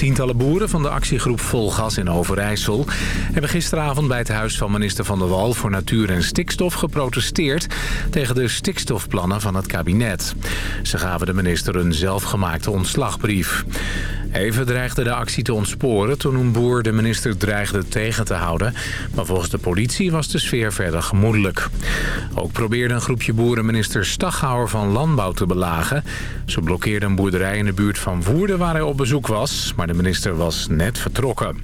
Tientallen boeren van de actiegroep Volgas in Overijssel... hebben gisteravond bij het huis van minister Van der Wal... voor Natuur en Stikstof geprotesteerd... tegen de stikstofplannen van het kabinet. Ze gaven de minister een zelfgemaakte ontslagbrief. Even dreigde de actie te ontsporen toen een boer de minister dreigde tegen te houden. Maar volgens de politie was de sfeer verder gemoedelijk. Ook probeerde een groepje boeren minister Staghouwer van Landbouw te belagen. Ze blokkeerden een boerderij in de buurt van Woerden waar hij op bezoek was. Maar de minister was net vertrokken.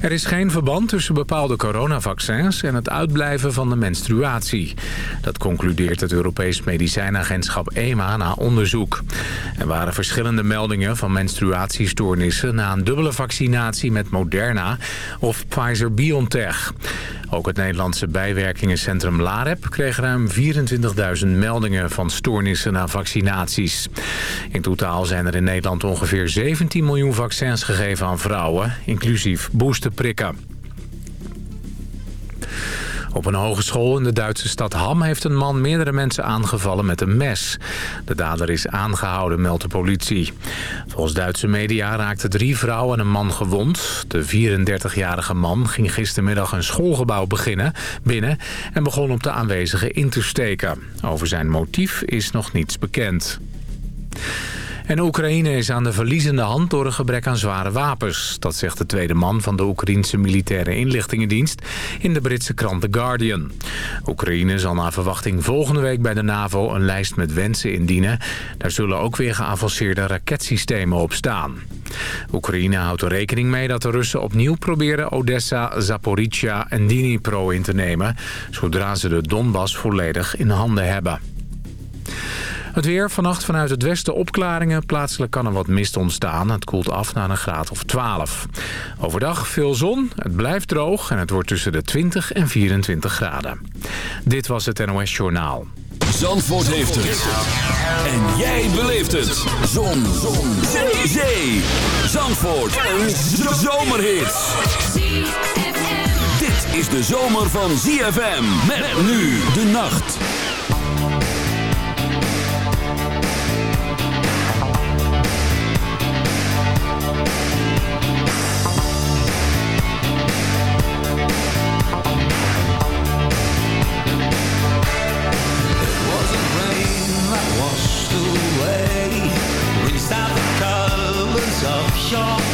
Er is geen verband tussen bepaalde coronavaccins en het uitblijven van de menstruatie. Dat concludeert het Europees Medicijnagentschap EMA na onderzoek. Er waren verschillende meldingen van menstruatiestoornissen... na een dubbele vaccinatie met Moderna of Pfizer-BioNTech. Ook het Nederlandse bijwerkingencentrum LAREP kreeg ruim 24.000 meldingen van stoornissen na vaccinaties. In totaal zijn er in Nederland ongeveer 17 miljoen vaccins gegeven aan vrouwen, inclusief boosterprikken. Op een hogeschool in de Duitse stad Ham heeft een man meerdere mensen aangevallen met een mes. De dader is aangehouden, meldt de politie. Volgens Duitse media raakten drie vrouwen en een man gewond. De 34-jarige man ging gistermiddag een schoolgebouw beginnen, binnen en begon op de aanwezigen in te steken. Over zijn motief is nog niets bekend. En Oekraïne is aan de verliezende hand door een gebrek aan zware wapens. Dat zegt de tweede man van de Oekraïnse militaire inlichtingendienst in de Britse krant The Guardian. Oekraïne zal naar verwachting volgende week bij de NAVO een lijst met wensen indienen. Daar zullen ook weer geavanceerde raketsystemen op staan. Oekraïne houdt er rekening mee dat de Russen opnieuw proberen Odessa, Zaporizhia en Dnipro in te nemen... zodra ze de Donbass volledig in handen hebben. Het weer vannacht vanuit het westen opklaringen. Plaatselijk kan er wat mist ontstaan. Het koelt af naar een graad of 12. Overdag veel zon, het blijft droog en het wordt tussen de 20 en 24 graden. Dit was het NOS Journaal. Zandvoort heeft het. En jij beleeft het. Zon. zon. Zee. Zee. Zandvoort. Een zomerhit. Dit is de zomer van ZFM. Met nu de nacht. shore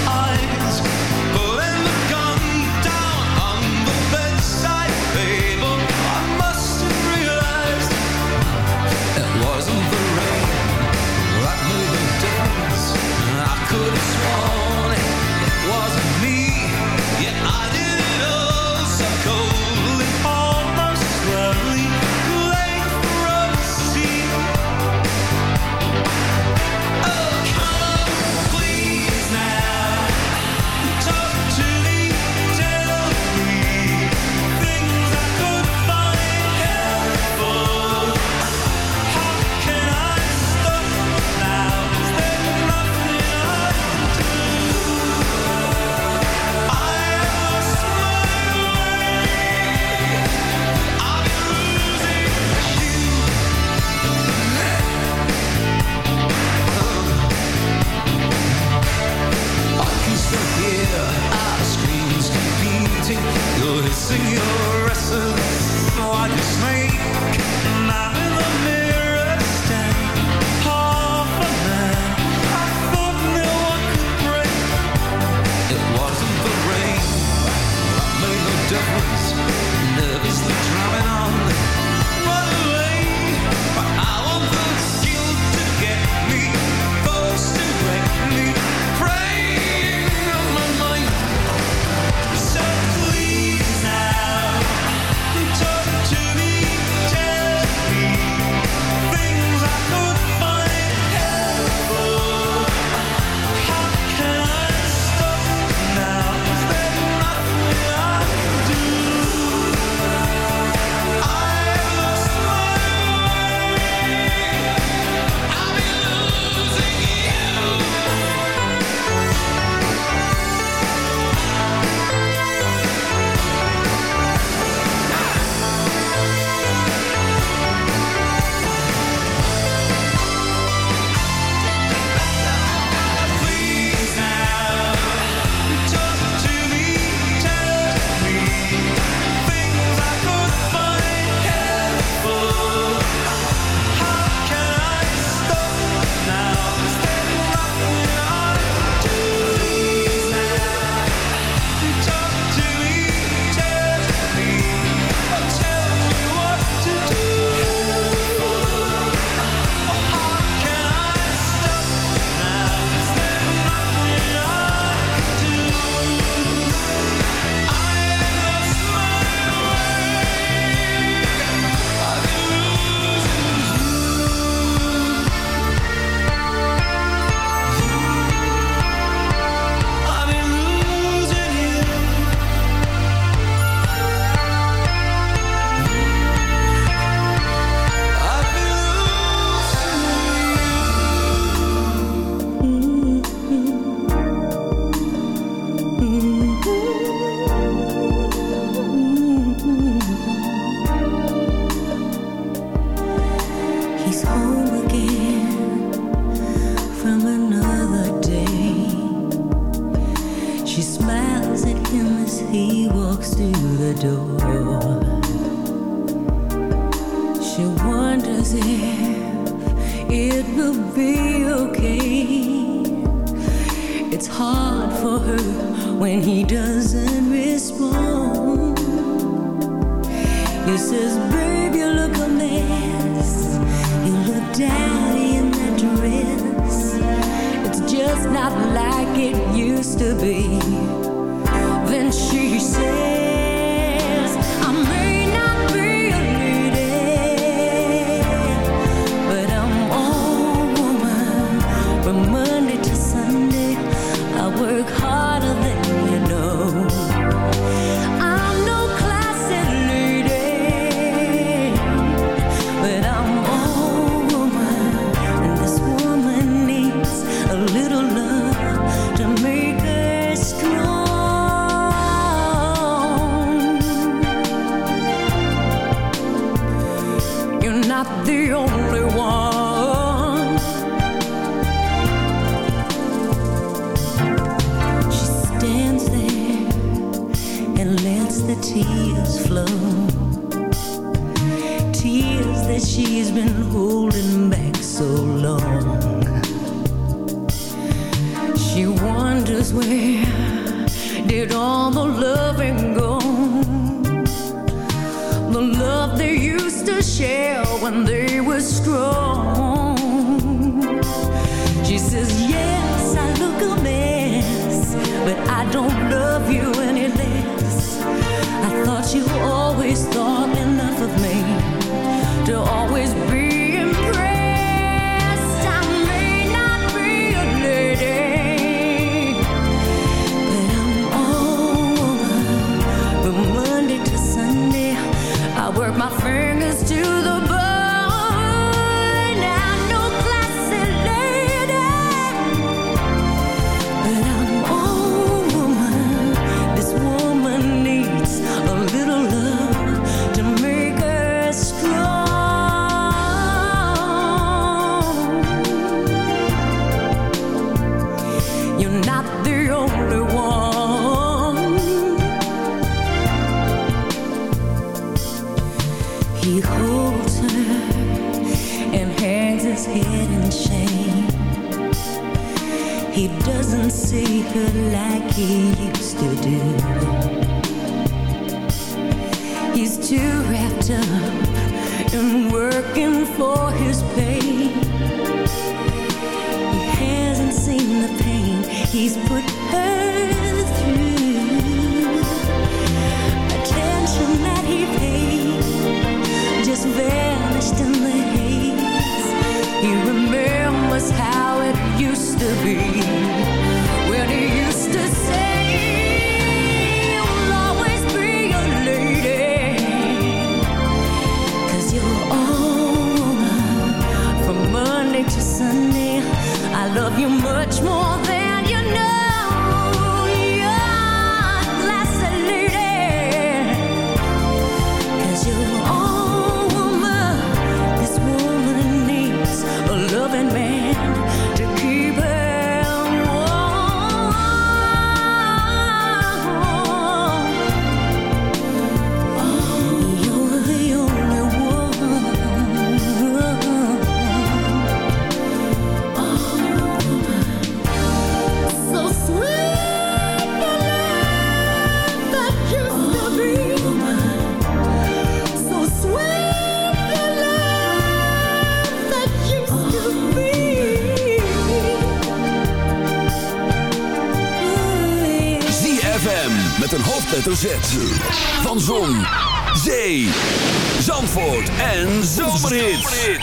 en zomerhits.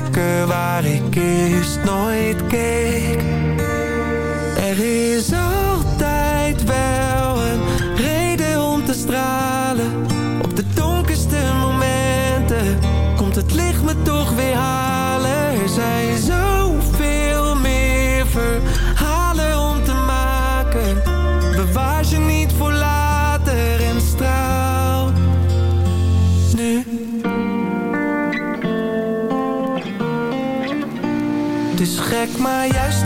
plekken waar ik eerst nooit keek. Er is al plek, maar juist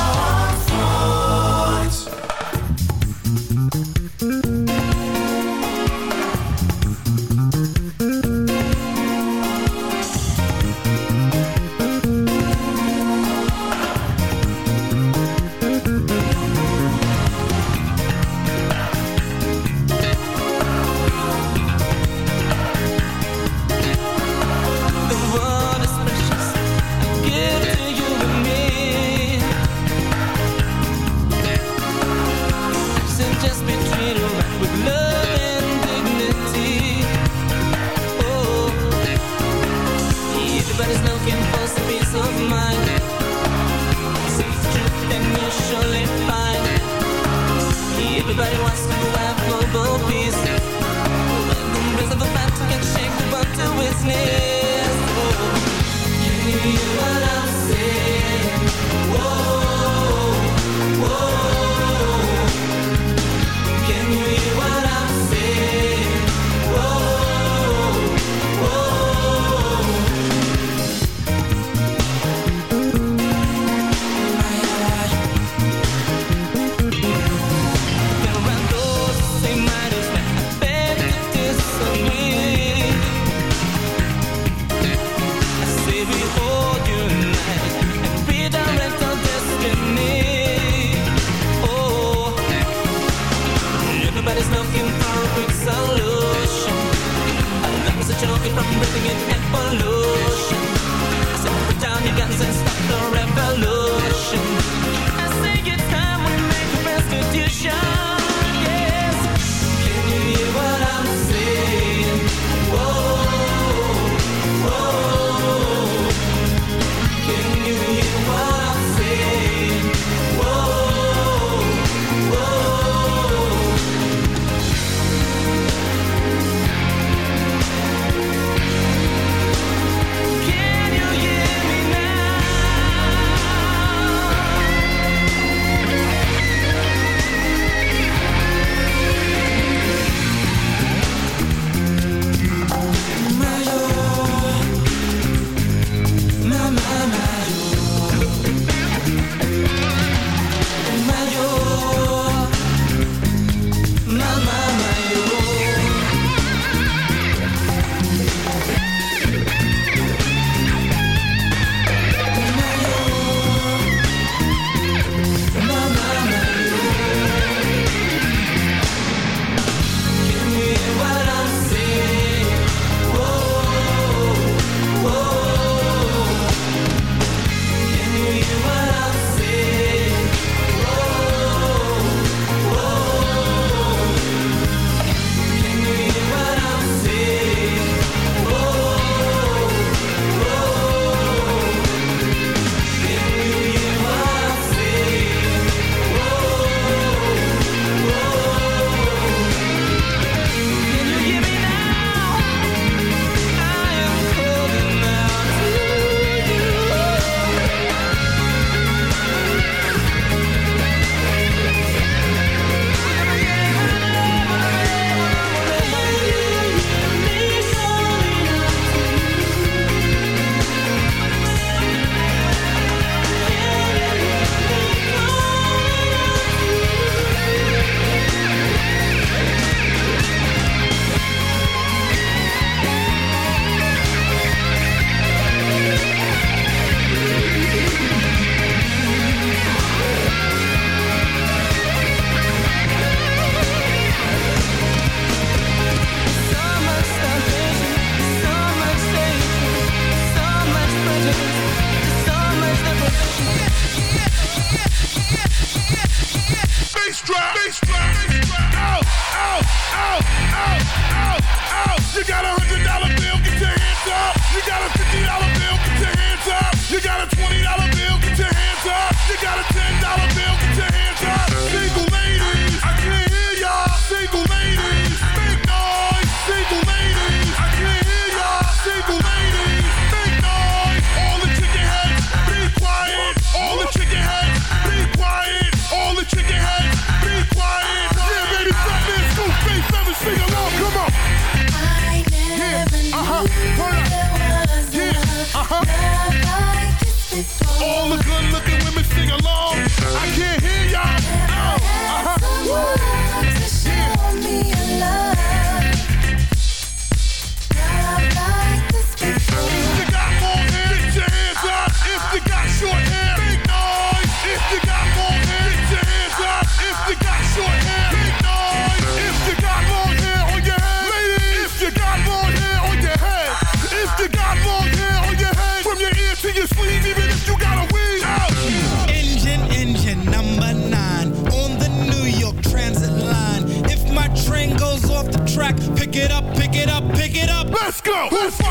Let's go. Let's go.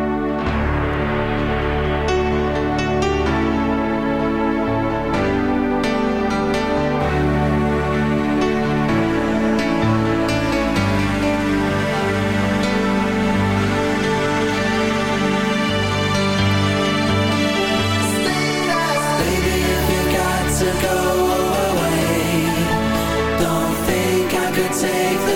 take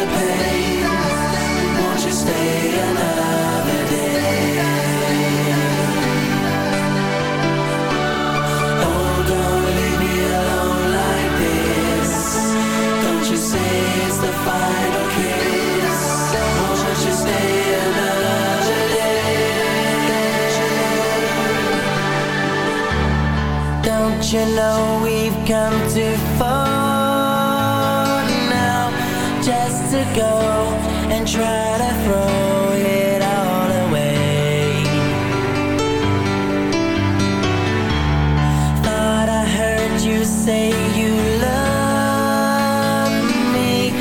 Thought I heard you say you me,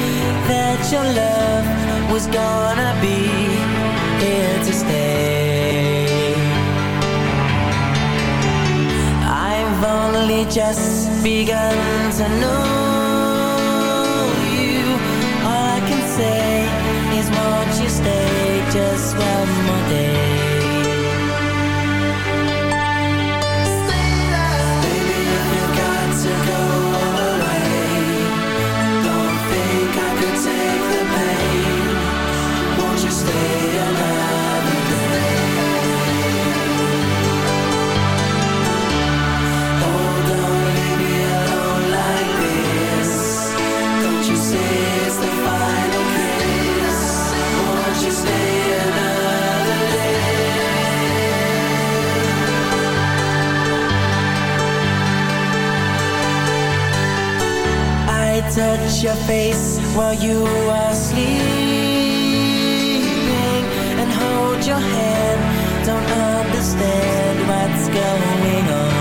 that your love was gonna be here to stay. I've only just begun to know touch your face while you are sleeping and hold your hand. Don't understand what's going on.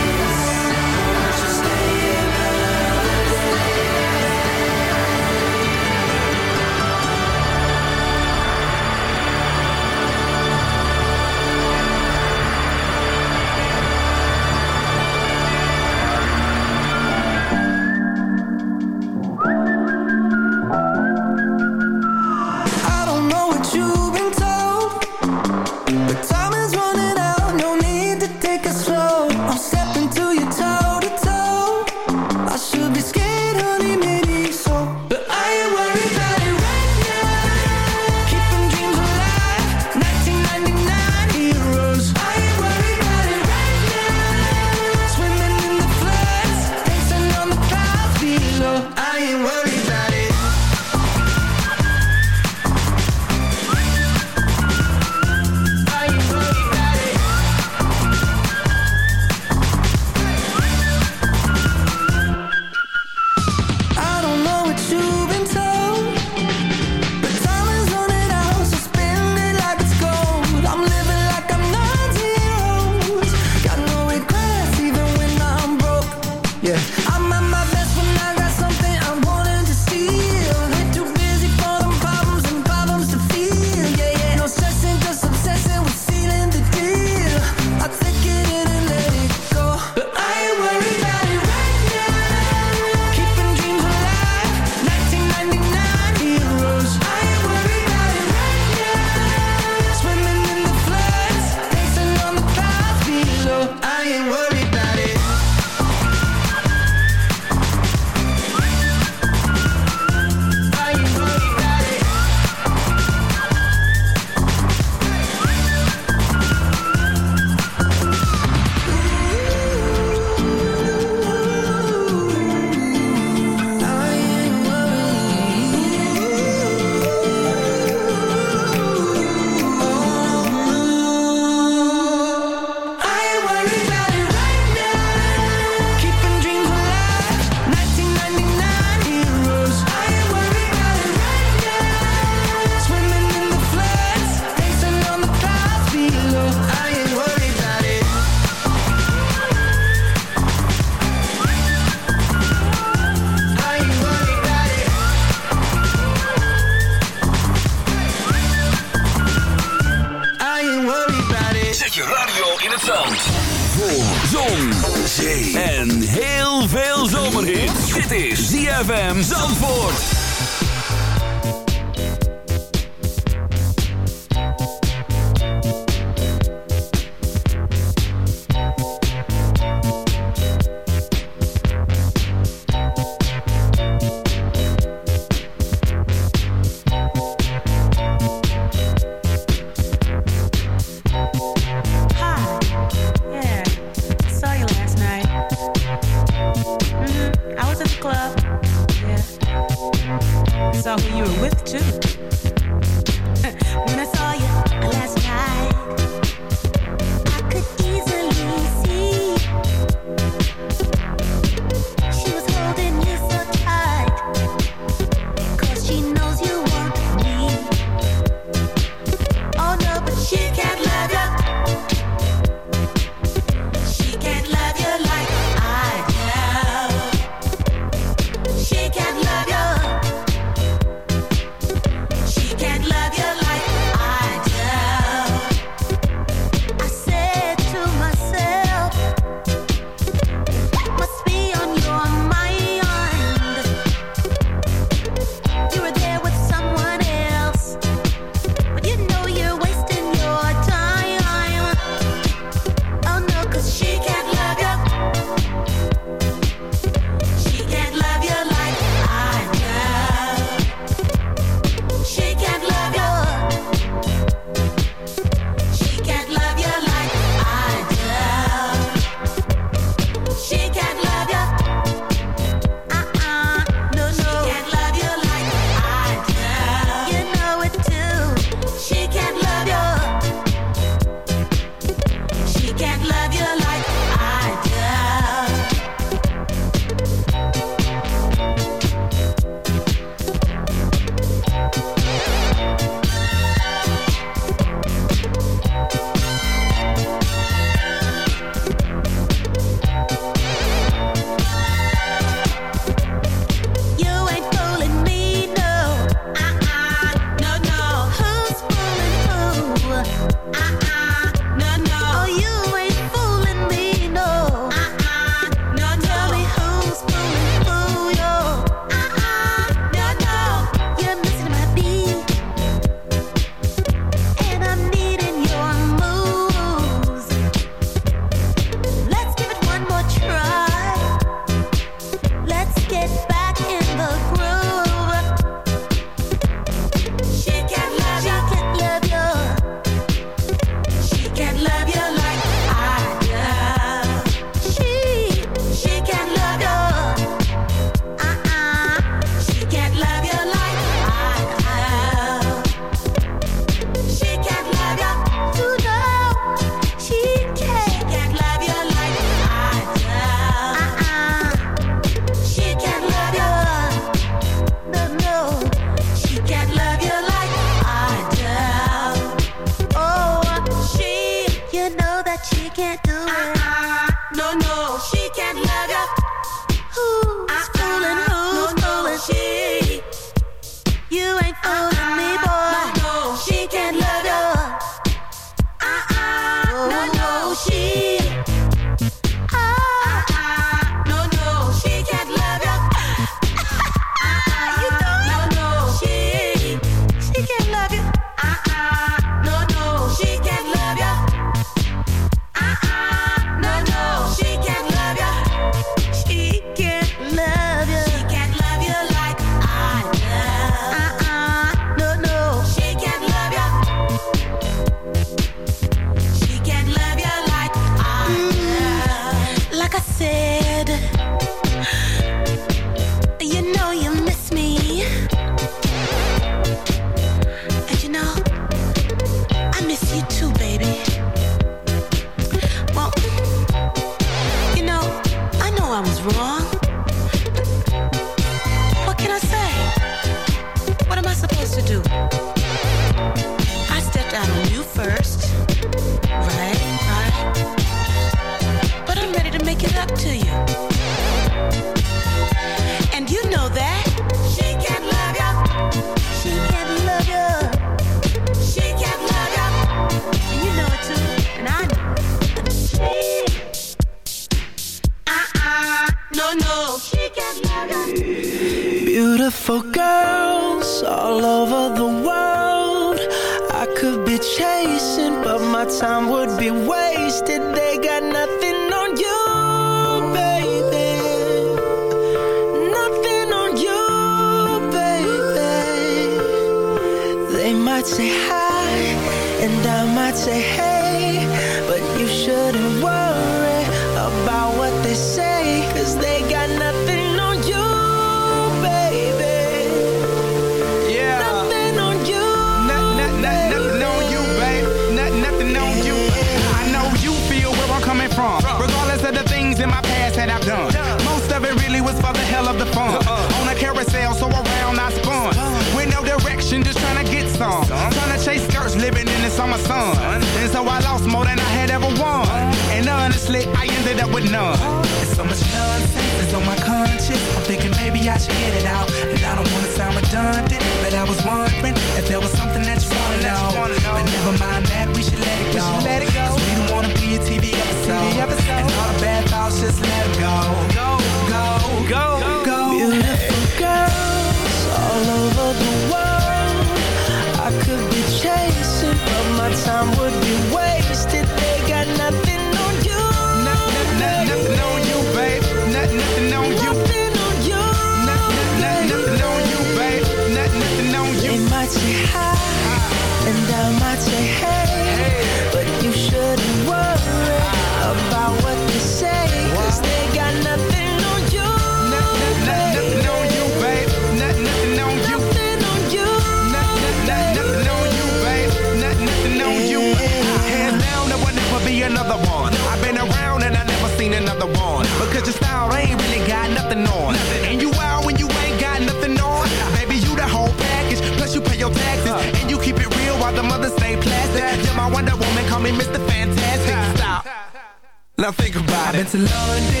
to low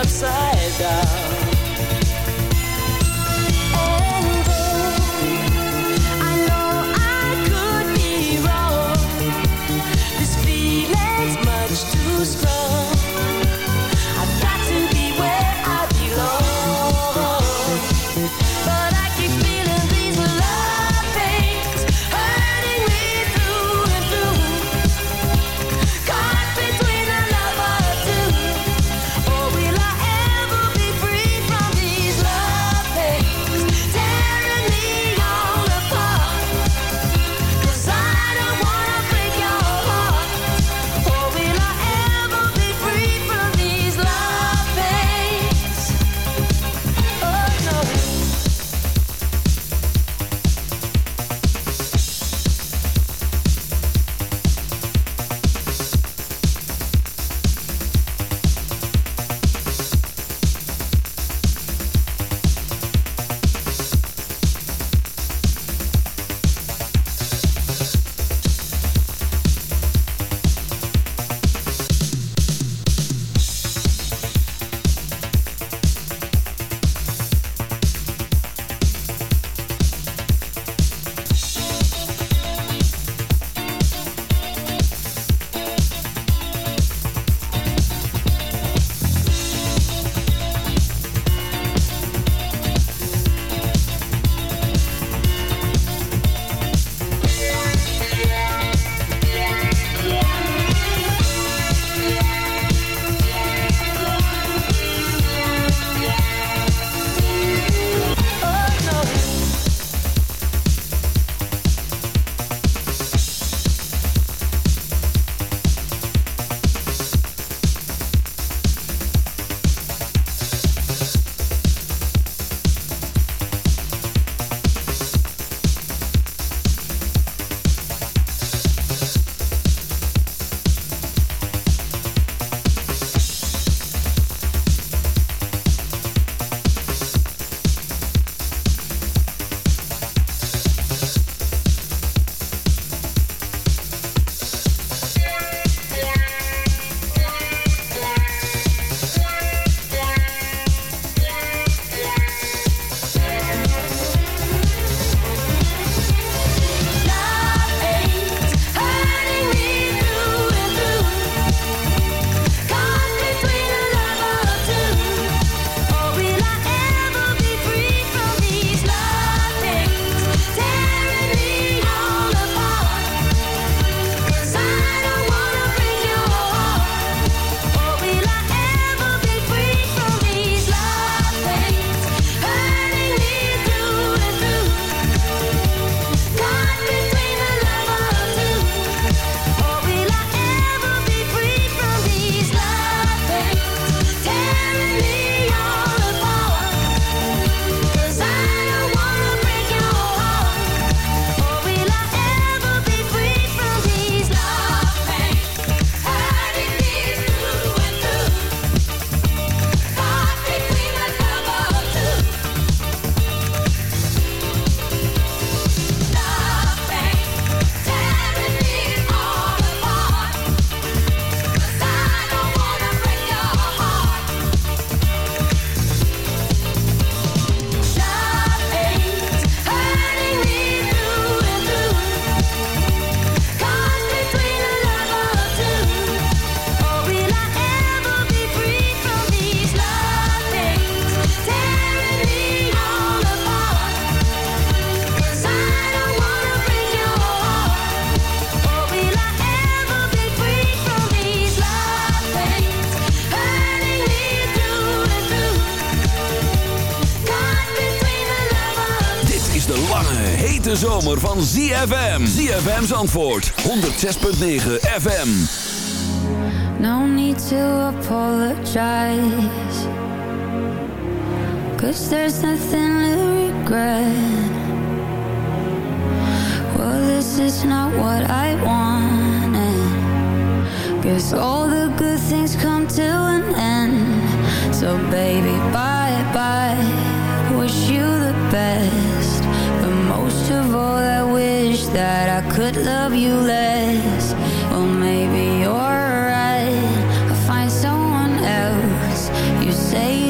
upside down. van ZFM. ZFM's antwoord. 106.9 FM. No need to apologize. Cause there's nothing to regret. Well, this is not what I wanted. Cause all the good things come to an end. So baby, bye-bye. Wish you the best most of all I wish that I could love you less. Well maybe you're right. I'll find someone else. You say